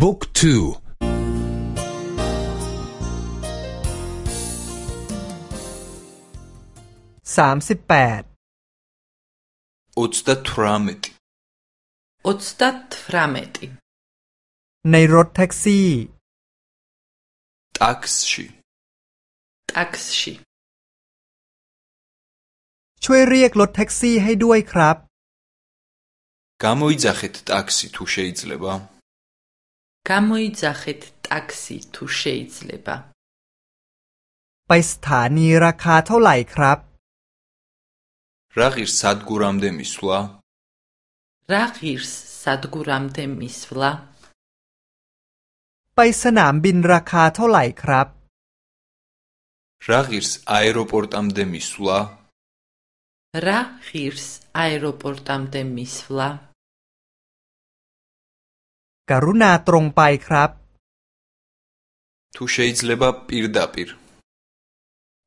บุ๊กทูสามสิบแปดอุตตัตทรามตอุตตัตทรามตในรถแท็กซี่ตักซีตักซีช่วยเรียกรถแท็กซี่ให้ด้วยครับกามอิจาเขตตักซีทูเชิดเลยบา გამოიძახეთ ტაქსი თუ შეიძლება ไปสถานีราคาเท่าไหร่ครับ რა ღირს სადგურამდე მისვლა რა ღირს სადგურამდე მისვლა ไปสนามบินราคาเท่าไหร่ครับ რა ღირს აეროპორტამდე მისვლა რა ღირს აეროპორტამდე მისვლა กรุณาตรงไปครับ თუ შეიძლება პირდაპირ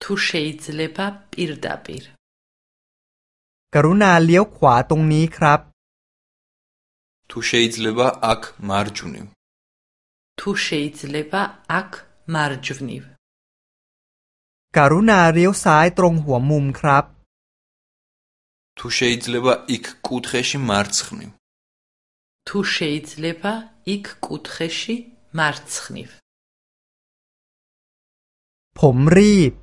თუ შეიძლება პირდაპირ กรุณาเลี้ยวขวาตรงนี้ครับ თუ შეიძლება აქ მარჯვნივ თუ შეიძლება აქ მარჯვნივ กรุณาเลี้ยวซ้ายตรงหัวมุมครับ თუ შეიძლება იქ კუთხეში მარცხნივ თუ შეიძლება იქ კუთხეში მარცხნივ ผมรีบ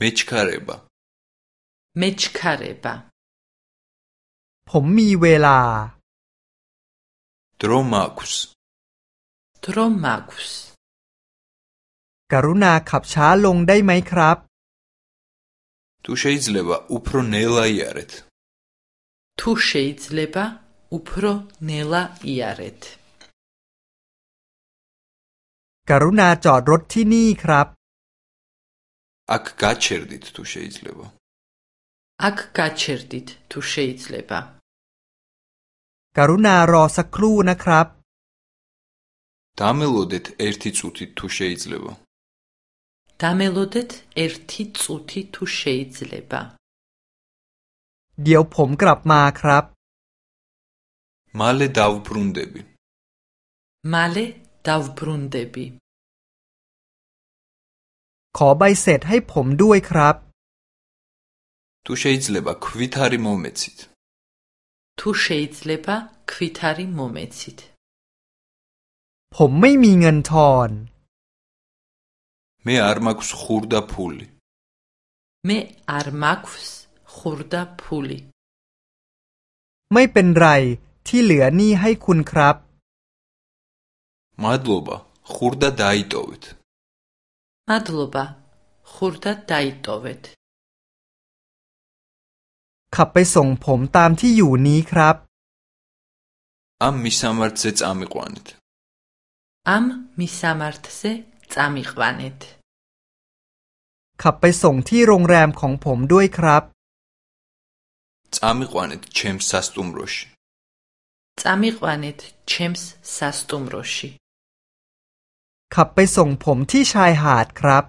მეჩქარება მეჩქარება ผมมีเวลา დრო მაქვს დრო მაქვს กรุณาขับช้าลงได้ไหมครับ თუ შეიძლება უფრო ნელა იარეთ თუ შეიძლება უფრო ნელა იარეთ กรุณาจอดรถที่นี่ครับ აქ გაჩერდით თუ შეიძლება აქ გაჩერდით თუ შეიძლება กรุณารอสักครู่นะครับ დამელოდეთ ერთი წუთით თუ შეიძლება დამელოდეთ ერთი წუთი თუ შეიძლება เดี๋ยวผมกลับมาครับ მალე დავბრუნდები მალე დავბრუნდები ขอใบเสร็จให้ผมด้วยครับ თუ შეიძლება ქვითარი მომეცით თუ შეიძლება ქვითარი მომეცით ผมไม่มีเงินทอน მე არ მაქვს ხურდა ფული მე არ მაქვს ხურდა ფული ไม่เป็นไร ที่เหลือนี่ให้คุณครับ მადლობა ხურდა დაიტოვეთ მადლობა ხურდა დაიტოვეთ ขับไปส่งผมตามที่อยู่นี้ครับ ამ მისამართზე წამიყვანეთ ამ მისამართზე წამიყვანეთ ขับไปส่งที่โรงแรมของผมด้วยครับ წამიყვანეთ ჩემს სასტუმროში წამიყვანეთ ჩემს სასტუმროში ขับไปส่งผมที่ชายหาดครับ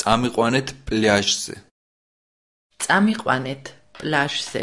წამიყვანეთ პლაჟზე წამიყვანეთ პლაჟზე